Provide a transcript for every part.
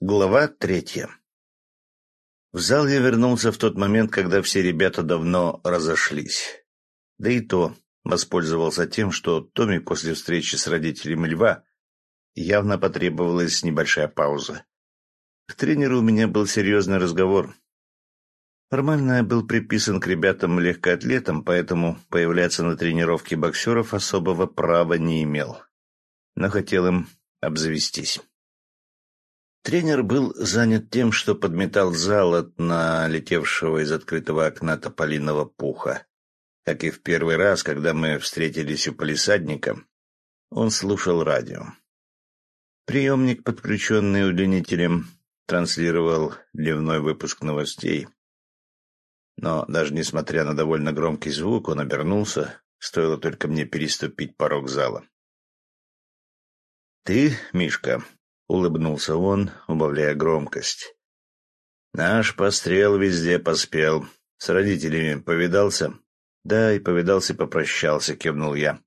Глава третья В зал я вернулся в тот момент, когда все ребята давно разошлись. Да и то воспользовался тем, что Томи после встречи с родителями Льва явно потребовалась небольшая пауза. К тренеру у меня был серьезный разговор. Формально я был приписан к ребятам-легкоатлетам, поэтому появляться на тренировке боксеров особого права не имел. Но хотел им обзавестись. Тренер был занят тем, что подметал зал от налетевшего из открытого окна тополиного пуха. Как и в первый раз, когда мы встретились у полисадника, он слушал радио. Приемник, подключенный удлинителем, транслировал дневной выпуск новостей. Но даже несмотря на довольно громкий звук, он обернулся, стоило только мне переступить порог зала. «Ты, Мишка?» — улыбнулся он, убавляя громкость. «Наш пострел везде поспел. С родителями повидался?» «Да, и повидался, и попрощался», — кивнул я.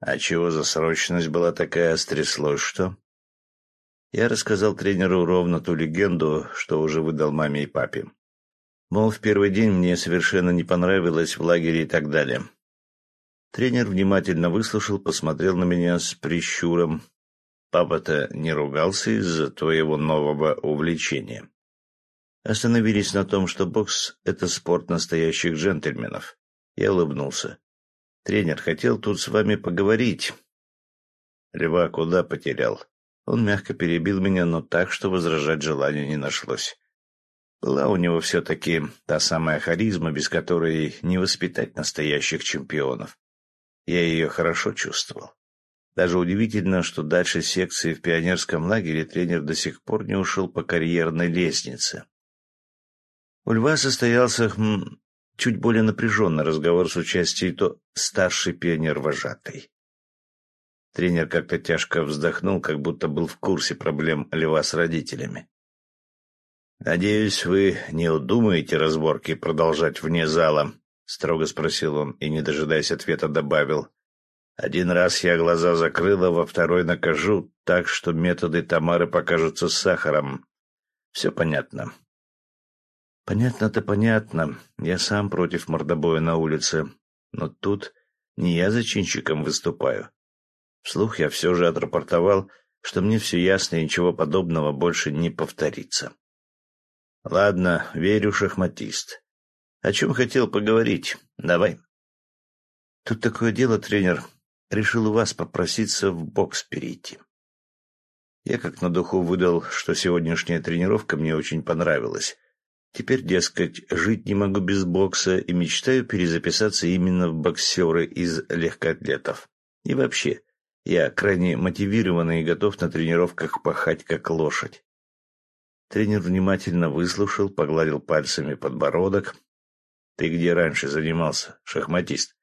«А чего за срочность была такая? Стряслось что?» Я рассказал тренеру ровно ту легенду, что уже выдал маме и папе. Мол, в первый день мне совершенно не понравилось в лагере и так далее. Тренер внимательно выслушал, посмотрел на меня с прищуром, Папа-то не ругался из-за твоего нового увлечения. Остановились на том, что бокс — это спорт настоящих джентльменов. Я улыбнулся. Тренер хотел тут с вами поговорить. Льва куда потерял? Он мягко перебил меня, но так, что возражать желания не нашлось. Была у него все-таки та самая харизма, без которой не воспитать настоящих чемпионов. Я ее хорошо чувствовал. Даже удивительно, что дальше секции в пионерском лагере тренер до сих пор не ушел по карьерной лестнице. У Льва состоялся хм, чуть более напряженный разговор с участием то старший пионер-вожатый. Тренер как-то тяжко вздохнул, как будто был в курсе проблем Льва с родителями. «Надеюсь, вы не удумаете разборки продолжать вне зала?» — строго спросил он и, не дожидаясь ответа, добавил. Один раз я глаза закрыла, во второй накажу, так что методы Тамары покажутся сахаром. Все понятно. Понятно-то понятно. Я сам против мордобоя на улице. Но тут не я зачинщиком выступаю. Вслух я все же отрапортовал, что мне все ясно и ничего подобного больше не повторится. Ладно, верю, шахматист. О чем хотел поговорить? Давай. Тут такое дело, тренер решил у вас попроситься в бокс перейти. Я как на духу выдал, что сегодняшняя тренировка мне очень понравилась. Теперь, дескать, жить не могу без бокса и мечтаю перезаписаться именно в боксеры из легкоатлетов. И вообще, я крайне мотивированный и готов на тренировках пахать как лошадь. Тренер внимательно выслушал, погладил пальцами подбородок. — Ты где раньше занимался, шахматист?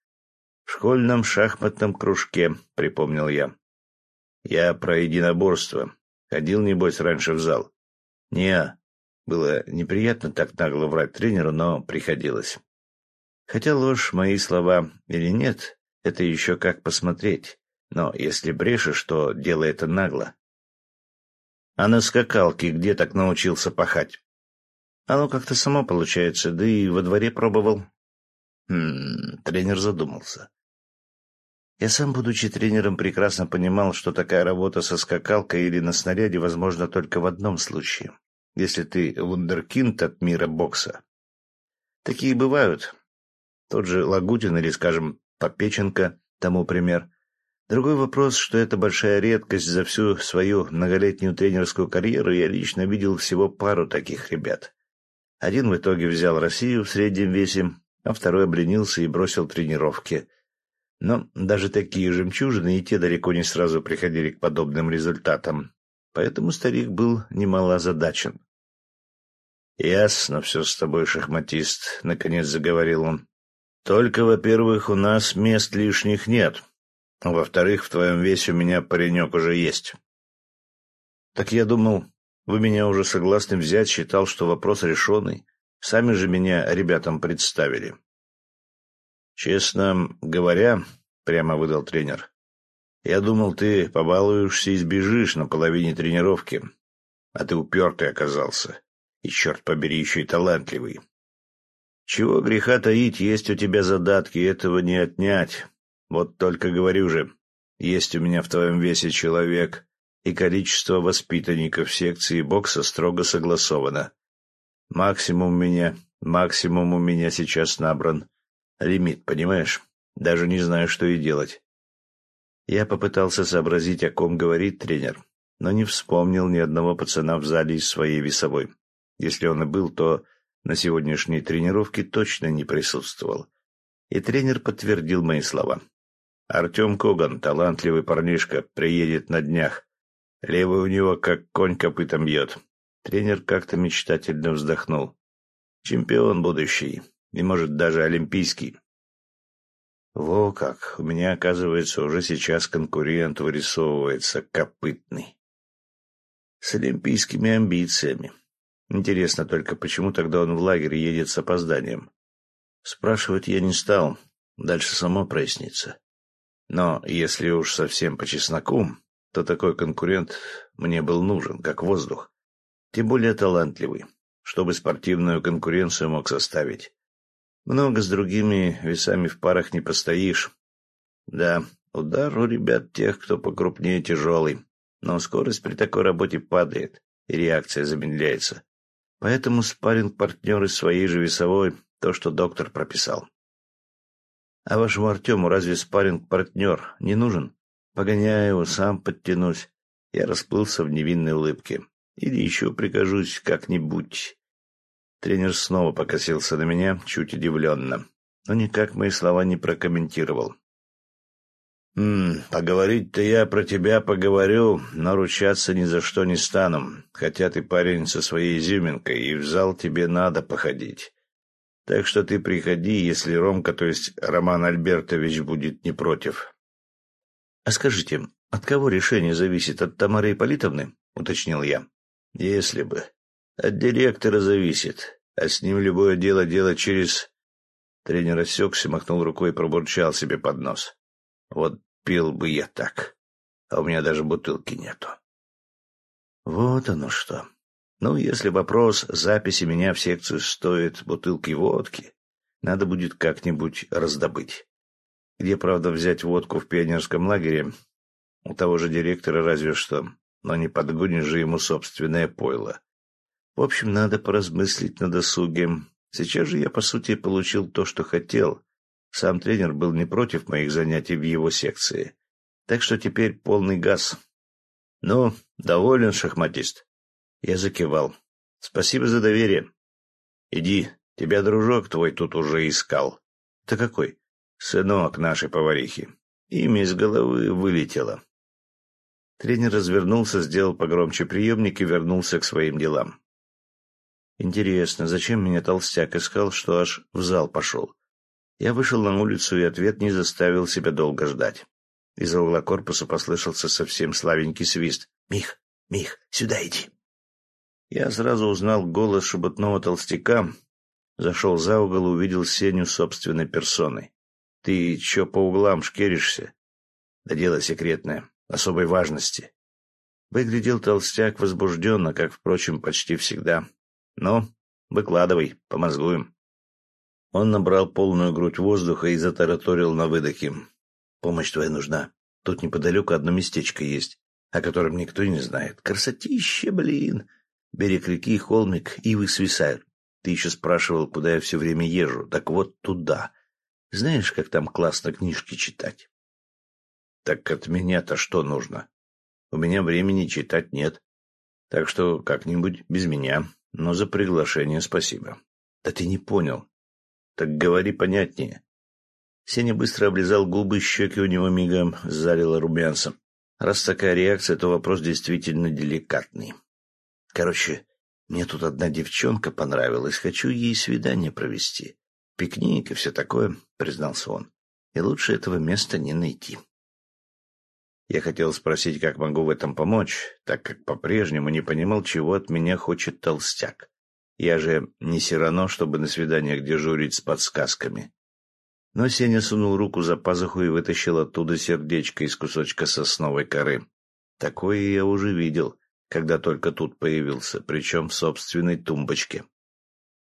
Школьном шахматном кружке, припомнил я. Я про единоборство. Ходил, небось, раньше в зал. не Было неприятно так нагло врать тренеру, но приходилось. Хотя ложь, мои слова или нет, это еще как посмотреть. Но если брешешь, то дело это нагло. А на скакалке где так научился пахать? Оно как-то само получается, да и во дворе пробовал. Хм, тренер задумался. Я сам, будучи тренером, прекрасно понимал, что такая работа со скакалкой или на снаряде возможна только в одном случае, если ты вундеркинд от мира бокса. Такие бывают. Тот же Лагутин или, скажем, Попеченко тому пример. Другой вопрос, что это большая редкость за всю свою многолетнюю тренерскую карьеру, я лично видел всего пару таких ребят. Один в итоге взял Россию в среднем весе, а второй обленился и бросил тренировки – но даже такие жемчужины и те далеко не сразу приходили к подобным результатам, поэтому старик был немало озадачен. «Ясно все с тобой, шахматист», — наконец заговорил он. «Только, во-первых, у нас мест лишних нет, во-вторых, в твоем весе у меня паренек уже есть». «Так я думал, вы меня уже согласны взять, считал, что вопрос решенный. Сами же меня ребятам представили». «Честно говоря, — прямо выдал тренер, — я думал, ты побалуешься и сбежишь на половине тренировки. а ты упертый оказался. И, черт побери, еще и талантливый. Чего греха таить, есть у тебя задатки, этого не отнять. Вот только говорю же, есть у меня в твоем весе человек, и количество воспитанников секции бокса строго согласовано. Максимум у меня, максимум у меня сейчас набран. Лимит, понимаешь? Даже не знаю, что и делать. Я попытался сообразить, о ком говорит тренер, но не вспомнил ни одного пацана в зале из своей весовой. Если он и был, то на сегодняшней тренировке точно не присутствовал. И тренер подтвердил мои слова. Артем Коган, талантливый парнишка, приедет на днях. Левый у него как конь копытом бьет. Тренер как-то мечтательно вздохнул. Чемпион будущий. И, может, даже олимпийский. Во как! У меня, оказывается, уже сейчас конкурент вырисовывается, копытный. С олимпийскими амбициями. Интересно только, почему тогда он в лагерь едет с опозданием? Спрашивать я не стал, дальше само прояснится. Но если уж совсем по чесноку, то такой конкурент мне был нужен, как воздух. Тем более талантливый, чтобы спортивную конкуренцию мог составить. Много с другими весами в парах не постоишь. Да, удар у ребят тех, кто покрупнее, тяжелый, но скорость при такой работе падает, и реакция замедляется. Поэтому спарринг-партнеры своей же весовой — то, что доктор прописал. А вашему Артему разве спарринг-партнер не нужен? Погоняю его, сам подтянусь. Я расплылся в невинной улыбке. Или еще прикажусь как-нибудь. Тренер снова покосился на меня, чуть удивленно, но никак мои слова не прокомментировал. «М поговорить-то я про тебя поговорю, но ручаться ни за что не стану, хотя ты парень со своей изюминкой, и в зал тебе надо походить. Так что ты приходи, если Ромка, то есть Роман Альбертович, будет не против». «А скажите, от кого решение зависит? От Тамары Ипполитовны?» — уточнил я. «Если бы. От директора зависит, а с ним любое дело делать через...» Тренер осекся, махнул рукой и пробурчал себе под нос. «Вот пил бы я так, а у меня даже бутылки нету». «Вот оно что. Ну, если вопрос записи меня в секцию стоит бутылки водки, надо будет как-нибудь раздобыть. Где, правда, взять водку в пионерском лагере? У того же директора разве что, но не подгонишь же ему собственное пойло. В общем, надо поразмыслить на досуге. Сейчас же я, по сути, получил то, что хотел. Сам тренер был не против моих занятий в его секции. Так что теперь полный газ. Ну, доволен, шахматист? Я закивал. Спасибо за доверие. Иди, тебя дружок твой тут уже искал. Ты какой? Сынок нашей поварихи. Имя из головы вылетело. Тренер развернулся, сделал погромче приемник и вернулся к своим делам. Интересно, зачем меня толстяк искал, что аж в зал пошел? Я вышел на улицу, и ответ не заставил себя долго ждать. Из-за угла корпуса послышался совсем славенький свист. «Мих, Мих, сюда иди!» Я сразу узнал голос шебутного толстяка, зашел за угол и увидел Сеню собственной персоной. «Ты чё по углам шкеришься?» «Да дело секретное, особой важности». Выглядел толстяк возбужденно, как, впрочем, почти всегда. «Ну, выкладывай, помозгуем». Он набрал полную грудь воздуха и затараторил на выдохе. «Помощь твоя нужна. Тут неподалеку одно местечко есть, о котором никто не знает. Красотища, блин! Берег реки, холмик, ивы свисают. Ты еще спрашивал, куда я все время езжу. Так вот туда. Знаешь, как там классно книжки читать? Так от меня-то что нужно? У меня времени читать нет. Так что как-нибудь без меня. Но за приглашение спасибо. Да ты не понял. Так говори понятнее. Сеня быстро облизал губы, щеки у него мигом залило румянцем. Раз такая реакция, то вопрос действительно деликатный. Короче, мне тут одна девчонка понравилась, хочу ей свидание провести. Пикник и все такое, признался он. И лучше этого места не найти. Я хотел спросить, как могу в этом помочь, так как по-прежнему не понимал, чего от меня хочет толстяк. Я же не сирано, чтобы на свиданиях дежурить с подсказками. Но Сеня сунул руку за пазуху и вытащил оттуда сердечко из кусочка сосновой коры. Такое я уже видел когда только тут появился, причем в собственной тумбочке.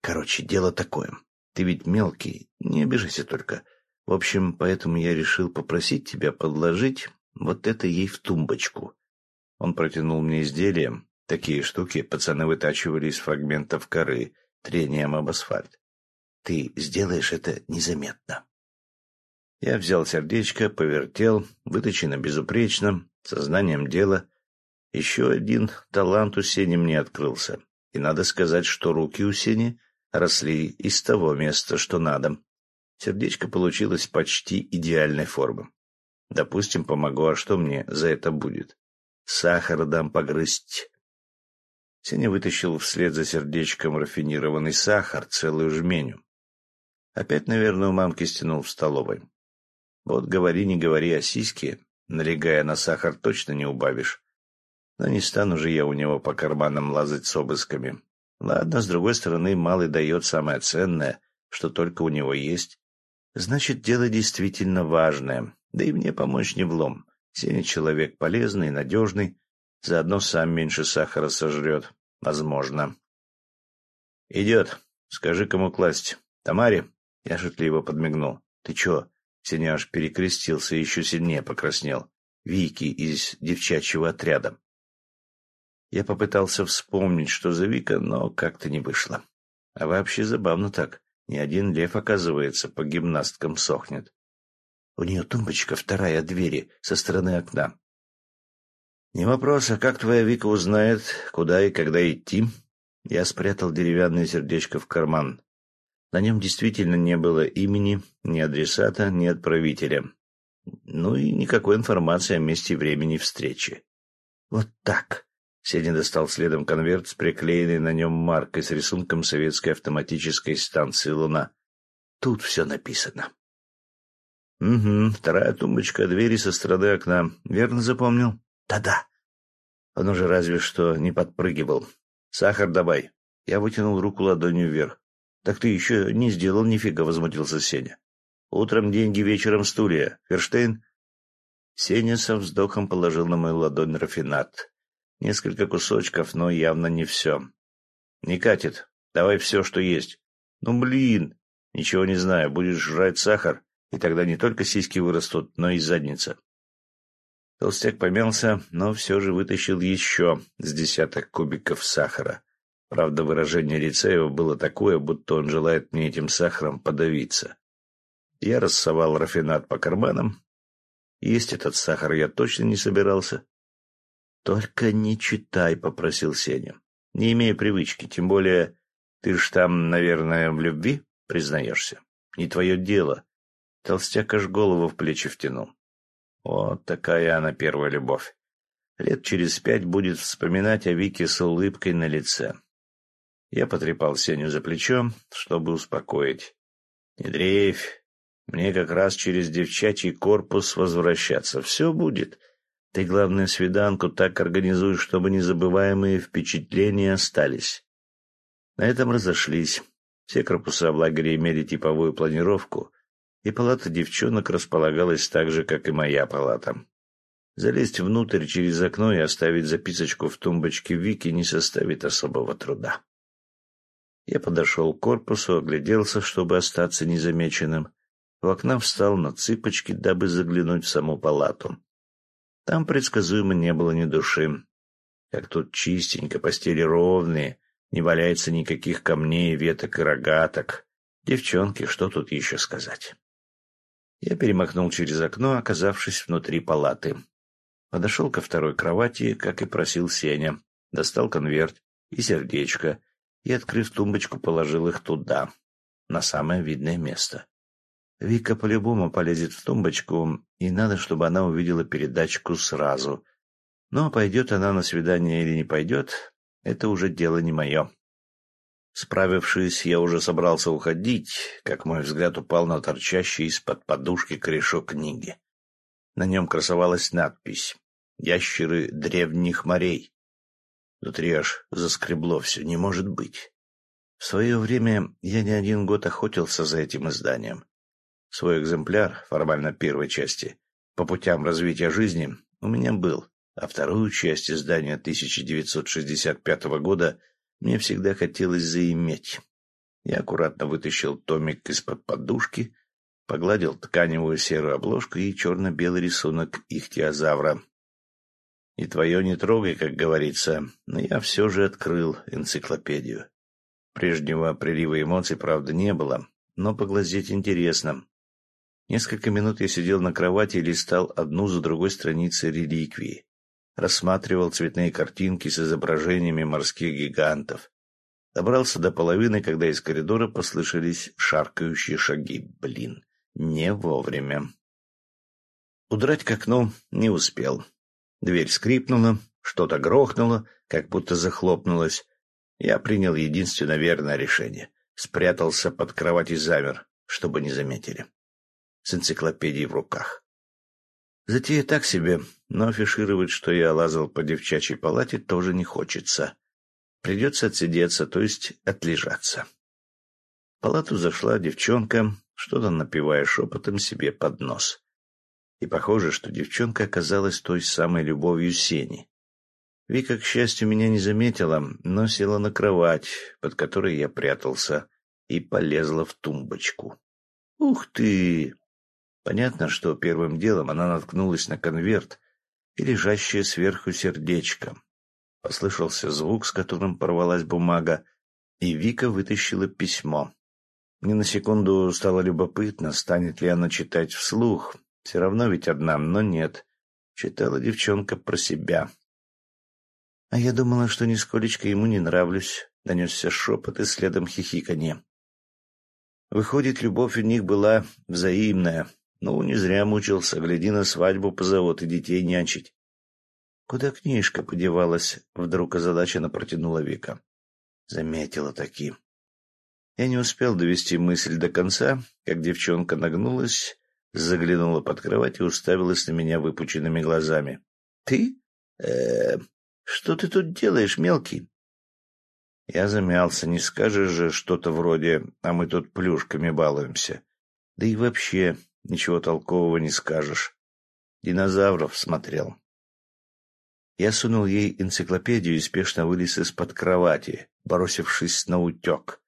Короче, дело такое. Ты ведь мелкий, не обижайся только. В общем, поэтому я решил попросить тебя подложить вот это ей в тумбочку. Он протянул мне изделие. Такие штуки пацаны вытачивали из фрагментов коры, трением об асфальт. Ты сделаешь это незаметно. Я взял сердечко, повертел, выточено безупречно, сознанием дела. Еще один талант у Сени мне открылся. И надо сказать, что руки у Сени росли из того места, что надо. Сердечко получилось почти идеальной формы. Допустим, помогу, а что мне за это будет? Сахар дам погрызть. Сеня вытащил вслед за сердечком рафинированный сахар, целую жменю. Опять, наверное, у мамки стянул в столовой. Вот говори, не говори о сиське, налегая на сахар, точно не убавишь. Но не стану же я у него по карманам лазать с обысками. Ладно, с другой стороны, малый дает самое ценное, что только у него есть. Значит, дело действительно важное, да и мне помочь не влом. Сеня человек полезный, надежный, заодно сам меньше сахара сожрет. Возможно. «Идет. Скажи, кому класть. Тамаре?» Я шутливо подмигнул. «Ты чё?» Сеня аж перекрестился и еще сильнее покраснел. Вики из девчачьего отряда. Я попытался вспомнить, что за Вика, но как-то не вышло. А вообще забавно так. Ни один лев, оказывается, по гимнасткам сохнет. У нее тумбочка вторая от двери, со стороны окна. Не вопрос, а как твоя Вика узнает, куда и когда идти? Я спрятал деревянное сердечко в карман. На нем действительно не было имени, ни адресата, ни отправителя. Ну и никакой информации о месте и времени встречи. Вот так. Сеня достал следом конверт с приклеенной на нем маркой с рисунком советской автоматической станции «Луна». Тут все написано. «Угу, вторая тумбочка, двери со стороны окна. Верно запомнил?» «Да-да». Он уже разве что не подпрыгивал. «Сахар давай». Я вытянул руку ладонью вверх. «Так ты еще не сделал нифига», — возмутился Сеня. «Утром деньги, вечером стулья. Ферштейн?» Сеня со вздохом положил на мою ладонь рафинат. Несколько кусочков, но явно не все. «Не катит. Давай все, что есть». «Ну, блин!» «Ничего не знаю. Будешь жрать сахар, и тогда не только сиськи вырастут, но и задница». Толстяк помялся, но все же вытащил еще с десяток кубиков сахара. Правда, выражение лица его было такое, будто он желает мне этим сахаром подавиться. Я рассовал рафинат по карманам. Есть этот сахар я точно не собирался. — Только не читай, — попросил Сеня. — Не имея привычки, тем более ты ж там, наверное, в любви признаешься. Не твое дело. Толстяк аж голову в плечи втянул. Вот такая она первая любовь. Лет через пять будет вспоминать о Вике с улыбкой на лице. Я потрепал Сеню за плечо, чтобы успокоить. «Не дрейфь. Мне как раз через девчачий корпус возвращаться. Все будет. Ты, главное, свиданку так организуй, чтобы незабываемые впечатления остались». На этом разошлись. Все корпуса в лагере имели типовую планировку, и палата девчонок располагалась так же, как и моя палата. Залезть внутрь через окно и оставить записочку в тумбочке Вики не составит особого труда. Я подошел к корпусу, огляделся, чтобы остаться незамеченным. В окна встал на цыпочки, дабы заглянуть в саму палату. Там предсказуемо не было ни души. Как тут чистенько, постели ровные, не валяется никаких камней, веток и рогаток. Девчонки, что тут еще сказать? Я перемахнул через окно, оказавшись внутри палаты. Подошел ко второй кровати, как и просил Сеня. Достал конверт и сердечко, и, открыв тумбочку, положил их туда, на самое видное место. Вика по-любому полезет в тумбочку, и надо, чтобы она увидела передачку сразу. Но пойдет она на свидание или не пойдет, это уже дело не мое. Справившись, я уже собрался уходить, как мой взгляд упал на торчащий из-под подушки корешок книги. На нем красовалась надпись «Ящеры древних морей». Внутри аж заскребло все, не может быть. В свое время я не один год охотился за этим изданием. Свой экземпляр, формально первой части, по путям развития жизни, у меня был, а вторую часть издания 1965 года мне всегда хотелось заиметь. Я аккуратно вытащил томик из-под подушки, погладил тканевую серую обложку и черно-белый рисунок ихтиозавра. И твое не трогай, как говорится, но я все же открыл энциклопедию. Прежнего прилива эмоций, правда, не было, но поглазеть интересно. Несколько минут я сидел на кровати и листал одну за другой страницы реликвии. Рассматривал цветные картинки с изображениями морских гигантов. Добрался до половины, когда из коридора послышались шаркающие шаги. Блин, не вовремя. Удрать к окну не успел. Дверь скрипнула, что-то грохнуло, как будто захлопнулось. Я принял единственно верное решение. Спрятался под кровать и замер, чтобы не заметили. С энциклопедией в руках. Затея так себе, но афишировать, что я лазал по девчачьей палате, тоже не хочется. Придется отсидеться, то есть отлежаться. В палату зашла девчонка, что-то напивая шепотом себе под нос. И похоже, что девчонка оказалась той самой любовью Сени. Вика, к счастью, меня не заметила, но села на кровать, под которой я прятался, и полезла в тумбочку. «Ух ты!» Понятно, что первым делом она наткнулась на конверт и лежащее сверху сердечко. Послышался звук, с которым порвалась бумага, и Вика вытащила письмо. Мне на секунду стало любопытно, станет ли она читать вслух. Все равно ведь одна, но нет. Читала девчонка про себя. А я думала, что нисколечко ему не нравлюсь. Донесся шепот и следом хихиканье. Выходит, любовь у них была взаимная. Ну, не зря мучился, гляди на свадьбу позовут и детей нянчить. Куда книжка подевалась? Вдруг озадаченно протянула Вика. Заметила таки. Я не успел довести мысль до конца, как девчонка нагнулась, заглянула под кровать и уставилась на меня выпученными глазами. — Ты? Э, -э что ты тут делаешь, мелкий? Я замялся, не скажешь же что-то вроде «а мы тут плюшками балуемся». Да и вообще ничего толкового не скажешь. Динозавров смотрел. Я сунул ей энциклопедию и спешно вылез из-под кровати, бросившись на утек.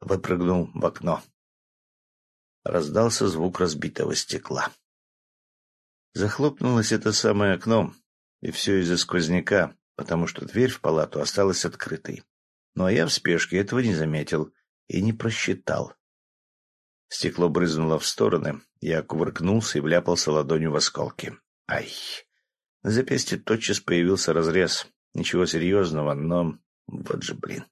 Выпрыгнул в окно. Раздался звук разбитого стекла. Захлопнулось это самое окно, и все из-за сквозняка, потому что дверь в палату осталась открытой. Ну а я в спешке этого не заметил и не просчитал. Стекло брызнуло в стороны, я кувыркнулся и вляпался ладонью в осколки. Ай! На запястье тотчас появился разрез. Ничего серьезного, но... Вот же блин.